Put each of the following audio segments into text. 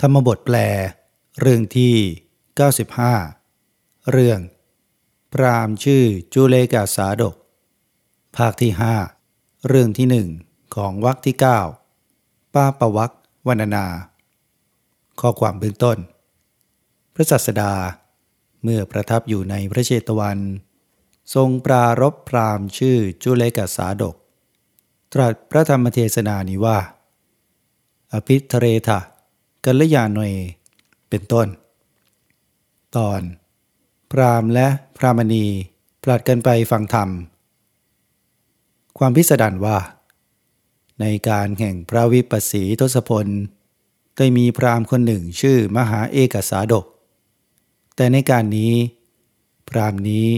ธรรมบทแปล เรื่องที่ 95 เรื่อง พรามชื่อจูเลกาสาดก ภาคที่ 5 เรื่องที่หนึ่งของวรรคที่ 9 ป้าประวักวรรณนา ข้อความเบื้องต้น พระสัสดา เมื่อประทับอยู่ในพระเชตวัน ทรงปรารบพรามชื่อจุเลกาสาดก ตรัสพระธรรมเทศนานี้ว่า อภิเทเรทะ กัลยาณเยเป็นต้น ตอน พรามและพรามณีปลัดกันไปฟังธรรม ความพิสดารว่า ในการแห่งพระวิปัสสีทศพลได้มีพรามคนหนึ่งชื่อมหาเอกสาดก แต่ในการนี้ พรามนี้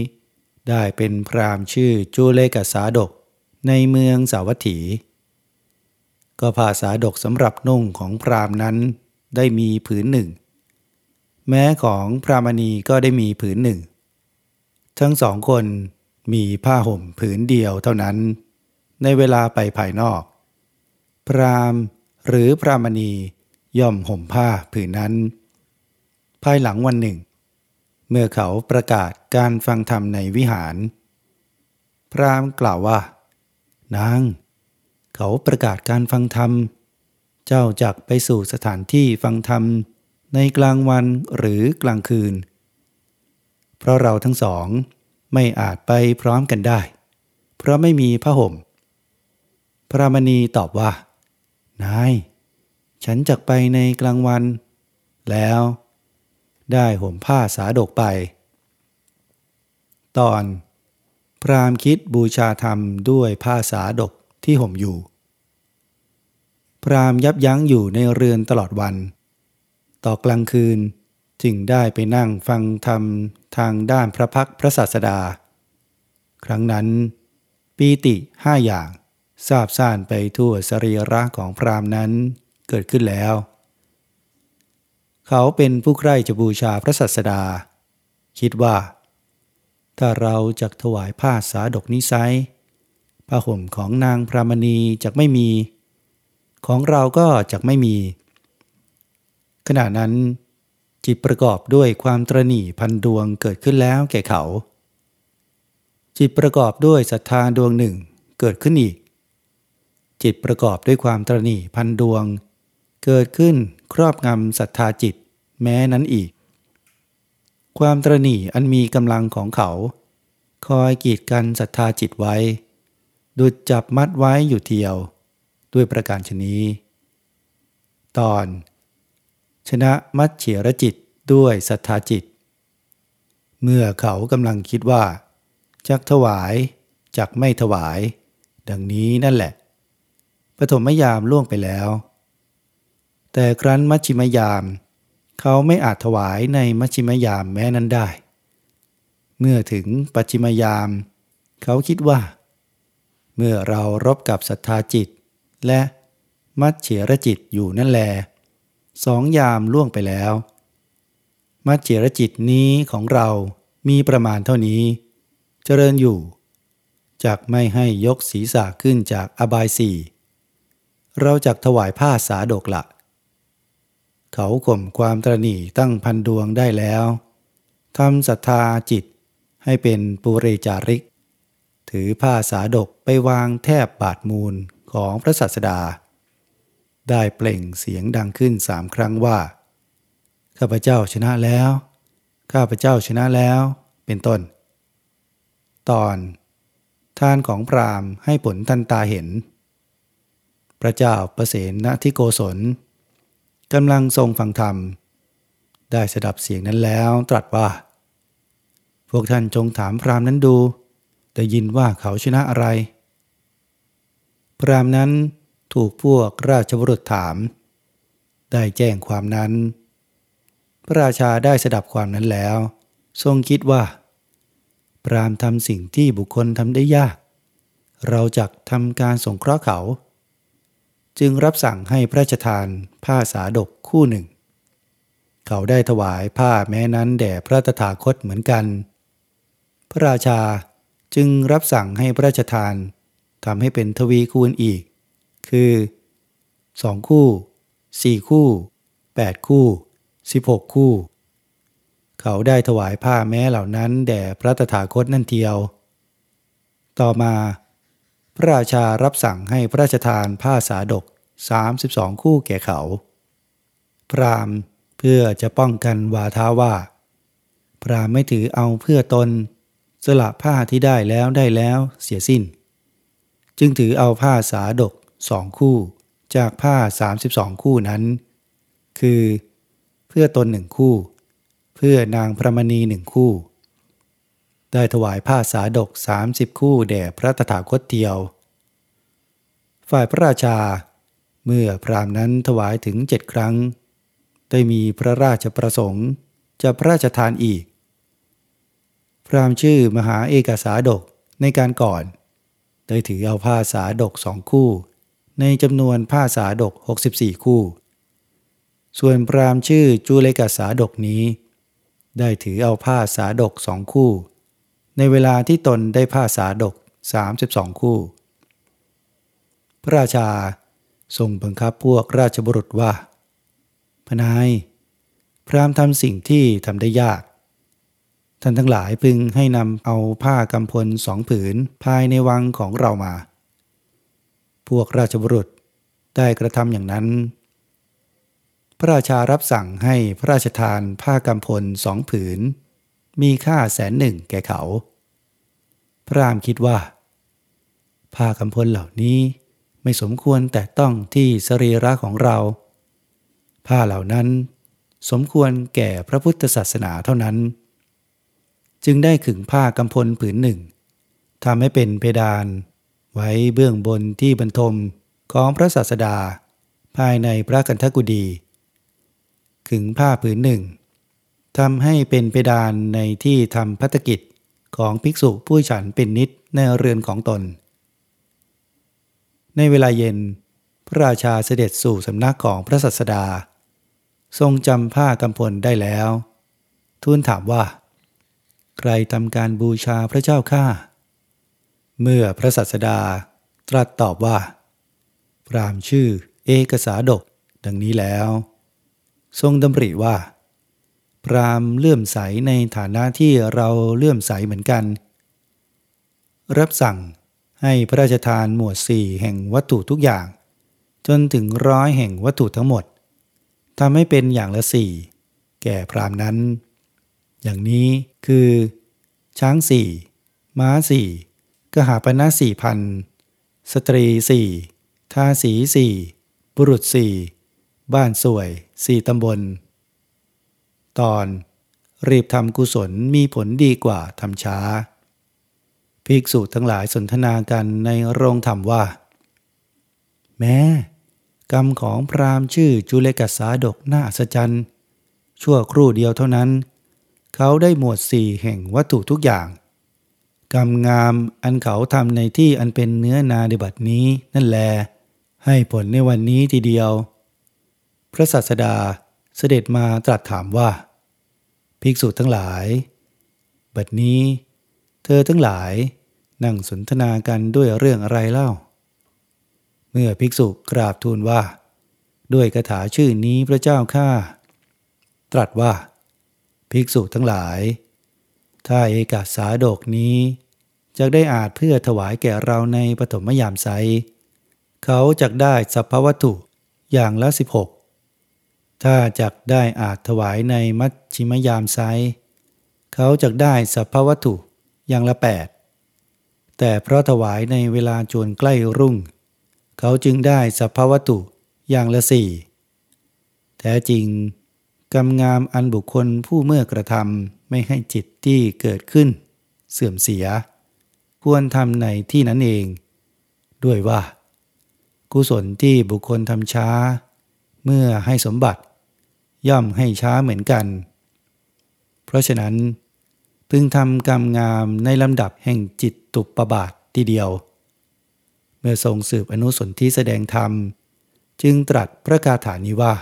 ได้เป็นพรามชื่อจูเลกสาดกในเมืองสาวัตถี ก็ผ้าสาดกสำหรับนุ่งของพรามนั้น ได้มีผืนหนึ่ง แม้ของพรามณีก็ได้มีผืนหนึ่ง ทั้งสองคนมีผ้าห่มผืนเดียวเท่านั้น ในเวลาไปภายนอก พรามหรือพรามณีย่อมห่มผ้าผืนนั้น ภายหลังวันหนึ่ง เมื่อเขาประกาศการฟังธรรมในวิหาร พรามกล่าวว่า นาง เขาประกาศการฟังธรรม เจ้าจักไปสู่สถานที่ฟังธรรม ในกลางวันหรือกลางคืน เพราะเราทั้งสองไม่อาจไปพร้อมกันได้ เพราะไม่มีผ้าห่ม พระมณีตอบว่า นาย ฉันจักไปในกลางวัน แล้ว ได้ห่มผ้าสาดกไป ตอน พรามคิดบูชาธรรมด้วยผ้าสาดกที่ห่มอยู่ รามยับยั้งอยู่ในเรือนตลอดวัน ต่อกลางคืนจึงได้ไปนั่งฟังธรรมทางด้านพระพักพระศาสดา ครั้งนั้น ปีติห้าอย่างทราบซ่านไปทั่วสรีระของพรามนั้นเกิดขึ้นแล้ว เขาเป็นผู้ใคร่จะบูชาพระศาสดา คิดว่า ถ้าเราจะถวายผ้าสาดกนิสัยผ้าห่มของนางพรามณีจะไม่มี ของเราก็จะไม่มี ขณะนั้น จิตประกอบด้วยความตรณีพันดวงเกิดขึ้นแล้วแก่เขา จิตประกอบด้วยศรัทธาดวงหนึ่งเกิดขึ้นอีก จิตประกอบด้วยความตรณีพันดวง เกิดขึ้นครอบงำศรัทธาจิตแม้นั้นอีก ความตรณีอันมีกำลังของเขา คอยกีดกันศรัทธาจิตไว้ ดุดจับมัดไว้อยู่เทียว ด้วยประการชนี้ ตอน ชนะมัจเฉรจิตด้วยศรัทธาจิต เมื่อเขากำลังคิดว่า จักถวายจักไม่ถวาย ดังนี้นั่นแหละ ปฐมยามล่วงไปแล้ว แต่ครั้นมัชชิมยาม เขาไม่อาจถวายในมัชชิมยามแม้นั้นได้ เมื่อถึงปัจฉิมยาม เขาคิดว่า เมื่อเรารบกับศรัทธาจิต และมัดเฉรจิตอยู่นั่นแลสองยามล่วงไปแล้ว มัดเฉรจิตนี้ของเรามีประมาณเท่านี้ เจริญอยู่จากไม่ให้ยกศีรษะขึ้นจากอบายสี่เราจักถวายผ้าสาดกละเขาข่มความตรณีตั้งพันดวงได้แล้วทำศรัทธาจิตให้เป็นปุเรจาริก ถือผ้าสาดกไปวางแทบบาดมูล ของพระศาสดา ได้เปล่งเสียงดังขึ้นสามครั้งว่า ข้าพเจ้าชนะแล้ว ข้าพเจ้าชนะแล้ว เป็นต้น ตอนทานของพรามให้ผลทันตาเห็น พระเจ้าประเสนณทิโกศลกำลังทรงฟังธรรม ได้สดับเสียงนั้นแล้วตรัสว่า พวกท่านจงถามพรามนั้นดูแต่ยินว่าเขาชนะอะไร พรามนั้นถูกพวกราชบุรุษถาม ได้แจ้งความนั้น พระราชาได้สดับความนั้นแล้ว ทรงคิดว่า พรามทำสิ่งที่บุคคลทำได้ยาก เราจักทำการสงเคราะห์เขา จึงรับสั่งให้พระราชทานผ้าสาดกคู่หนึ่ง เขาได้ถวายผ้าแม้นั้นแด่พระตถาคตเหมือนกัน พระราชาจึงรับสั่งให้พระราชทาน ทำให้เป็นทวีคูณอีก คือ 2 คู่ 4 คู่ 8 คู่ 16 คู่ เขาได้ถวายผ้าแม้เหล่านั้นแด่พระตถาคตนั่นเทียว ต่อมา พระราชารับสั่งให้พระราชทานผ้าสาดก 32 คู่แก่เขา พรามเพื่อจะป้องกันวาทาว่า พรามไม่ถือเอาเพื่อตน สละผ้าที่ได้แล้วได้แล้วเสียสิ้น จึงถือเอาผ้าสาดกสองคู่ จากผ้า 32 คู่นั้น คือ เพื่อตนหนึ่งคู่ เพื่อนางพระมณีหนึ่งคู่ ได้ถวายผ้าสาดก 30 คู่แด่พระตถาคตเทียว ฝ่ายพระราชา เมื่อพรามนั้นถวายถึงเจ็ดครั้ง ได้มีพระราชประสงค์จะพระราชทานอีก พรามชื่อมหาเอกสาดกในการก่อน ได้ถือเอาผ้าสาดกสองคู่ ในจำนวนผ้าสาดก 64 คู่ ส่วนพรามชื่อจูเลกสาดกนี้ ได้ถือเอาผ้าสาดกสองคู่ ในเวลาที่ตนได้ผ้าสาดก 32 คู่ พระราชาทรงบังคับพวกราชบุรุษว่า พนาย พรามทำสิ่งที่ทำได้ยาก ท่านทั้งหลายพึงให้นำเอาผ้ากำพลสองผืนภายในวังของเรามา พวกราชบุรุษได้กระทำอย่างนั้น พระราชารับสั่งให้พระราชทานผ้ากำพลสองผืน มีค่าแสนหนึ่งแก่เขา พระรามคิดว่า ผ้ากำพลเหล่านี้ไม่สมควรแต่ต้องที่สรีระของเรา ผ้าเหล่านั้น สมควรแก่พระพุทธศาสนาเท่านั้น จึงได้ขึงผ้ากำพลผืนหนึ่งทำให้เป็นเพดาน ไว้เบื้องบนที่บรรทมของพระศาสดา ภายในพระกันทกุดี ขึงผ้าผืนหนึ่งทำให้เป็นเพดานในที่ทำพัฒกิจของภิกษุผู้ฉันเป็นนิดในเรือนของตน ในเวลาเย็น พระราชาเสด็จสู่สำนักของพระสัสดา ทรงจำผ้ากำพลได้แล้ว ทูลถามว่า ใครทำการบูชาพระเจ้าข้าเมื่อพระสัสดาตรัสตอบว่า พรามชื่อเอกสาดก ดังนี้แล้ว ทรงดำริว่า พรามเลื่อมใสในฐานะที่เราเลื่อมใสเหมือนกัน รับสั่งให้พระราชทานหมวดสี่แห่งวัตถุทุกอย่าง จนถึงร้อยแห่งวัตถุทั้งหมดทำให้เป็นอย่างละสี่แก่พรามนั้น อย่างนี้คือ ช้างสี่ม้าสี่กหาปณะสี่พันสตรีสี่ทาสีสี่บุรุษสี่บ้านสวยสี่ตำบล ตอน รีบทำกุศลมีผลดีกว่าทำช้า ภิกษุทั้งหลายสนทนากันในโรงธรรมว่า แม้กรรมของพราหมณ์ชื่อจุเลกัสาดกน่าอัศจรรย์ ชั่วครู่เดียวเท่านั้น เขาได้หมวดสี่แห่งวัตถุทุกอย่าง กรรมงามอันเขาทำในที่อันเป็นเนื้อนาในบัดนี้นั่นแล ให้ผลในวันนี้ทีเดียว พระศาสดาเสด็จมาตรัสถามว่า ภิกษุทั้งหลาย บัดนี้ เธอทั้งหลายนั่งสนทนากันด้วยเรื่องอะไรเล่า เมื่อภิกษุกราบทูลว่า ด้วยคาถาชื่อนี้พระเจ้าข้าตรัสว่า ภิกษุทั้งหลาย ถ้าเอกาสาดกนี้จะได้อาจเพื่อถวายแก่เราในปฐมยามไซเขาจะได้สัพพวัตถุอย่างละสิบหกถ้าจักได้อาจถวายในมัชชิมยามไซเขาจะได้สัพพวัตถุอย่างละแปดแต่เพราะถวายในเวลาจวนใกล้รุ่ง เขาจึงได้สัพพวัตถุอย่างละสี่แท้จริง กรรมงามอันบุคคลผู้เมื่อกระทำไม่ให้จิตที่เกิดขึ้น เสื่อมเสีย ควรทำในที่นั้นเอง ด้วยว่า กุศลที่บุคคลทำช้า เมื่อให้สมบัติ ย่อมให้ช้าเหมือนกัน เพราะฉะนั้น พึงทำกรรมงามในลำดับแห่งจิตตุปปบาททีเดียว เมื่อทรงสืบอนุสนที่แสดงธรรม จึงตรัสพระคาถานี้ว่า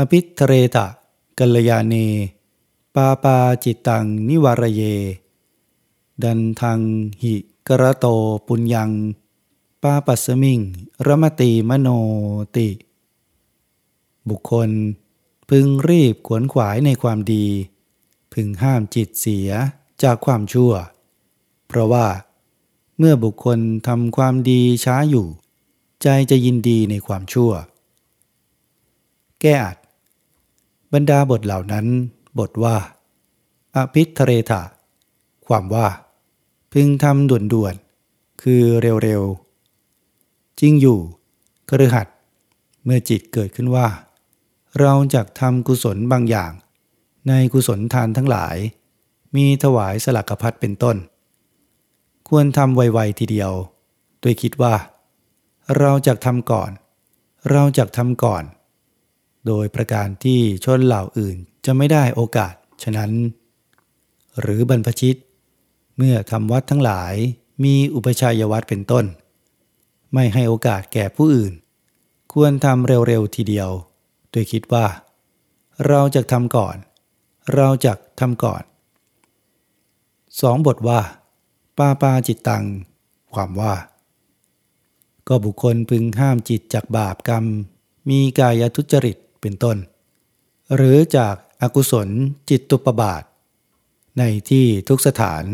อภิเทเรตะ กัลยาเน ปาปาจิตตังนิวารเย ดันทังหิกระโตปุญญัง ปาปัสมิงรมติมโนติ บุคคล พึงรีบขวนขวายในความดี พึงห้ามจิตเสียจากความชั่ว เพราะว่า เมื่อบุคคลทำความดีช้าอยู่ ใจจะยินดีในความชั่ว แก้อัด บรรดาบทเหล่านั้น บทว่า อภิทเรถะความว่า พึงทำด่วนๆ คือเร็วๆ จริงอยู่กระหัดเมื่อจิตเกิดขึ้นว่า เราจะทำกุศลบางอย่าง ในกุศลทานทั้งหลาย มีถวายสลักพัดเป็นต้น ควรทำไวๆทีเดียวโดยคิดว่า เราจะทำก่อน เราจะทำก่อน โดยประการที่ชนเหล่าอื่นจะไม่ได้โอกาส ฉะนั้น หรือบรรพชิต เมื่อทำวัดทั้งหลายมีอุปชัยวัดเป็นต้น ไม่ให้โอกาสแก่ผู้อื่น ควรทำเร็วๆทีเดียว โดยคิดว่า เราจะทำก่อน เราจะทำก่อนสองบทว่า ปาปาจิตตัง ความว่า ก็บุคคลพึงห้ามจิตจากบาปกรรม มีกายทุจริต เป็นต้น หรือจากอากุศลจิตตุปบาท ในที่ทุกสถาน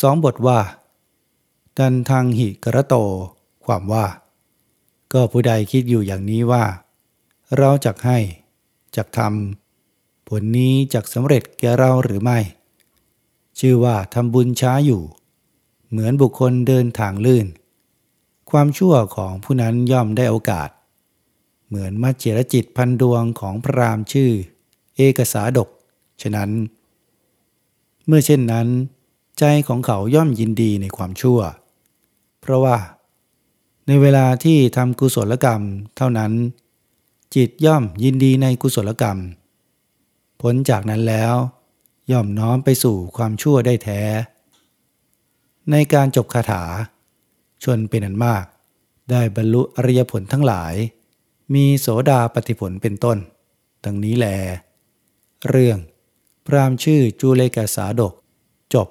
สองบทว่า ดันทางหิกระโต ความว่า ก็ผู้ใดคิดอยู่อย่างนี้ว่า เราจักให้จักทำผลนี้จักสำเร็จแก่เราหรือไม่ ชื่อว่าทำบุญช้าอยู่ เหมือนบุคคลเดินทางลื่น ความชั่วของผู้นั้นย่อมได้โอกาส เหมือนมัจเจรจิตพันดวงของพระรามชื่อ เอกสาดก ฉะนั้น เมื่อเช่นนั้น ใจของเขาย่อมยินดีในความชั่ว เพราะว่า ในเวลาที่ทำกุศลกรรมเท่านั้น จิตย่อมยินดีในกุศลกรรม ผลจากนั้นแล้ว ย่อมน้อมไปสู่ความชั่วได้แท้ ในการจบคาถา ชนเป็นอันมาก ได้บรรลุอริยผลทั้งหลาย มีโสดาปฏิผลเป็นต้น ดังนี้แล เรื่อง พรามชื่อจุเลกาสาดก จบ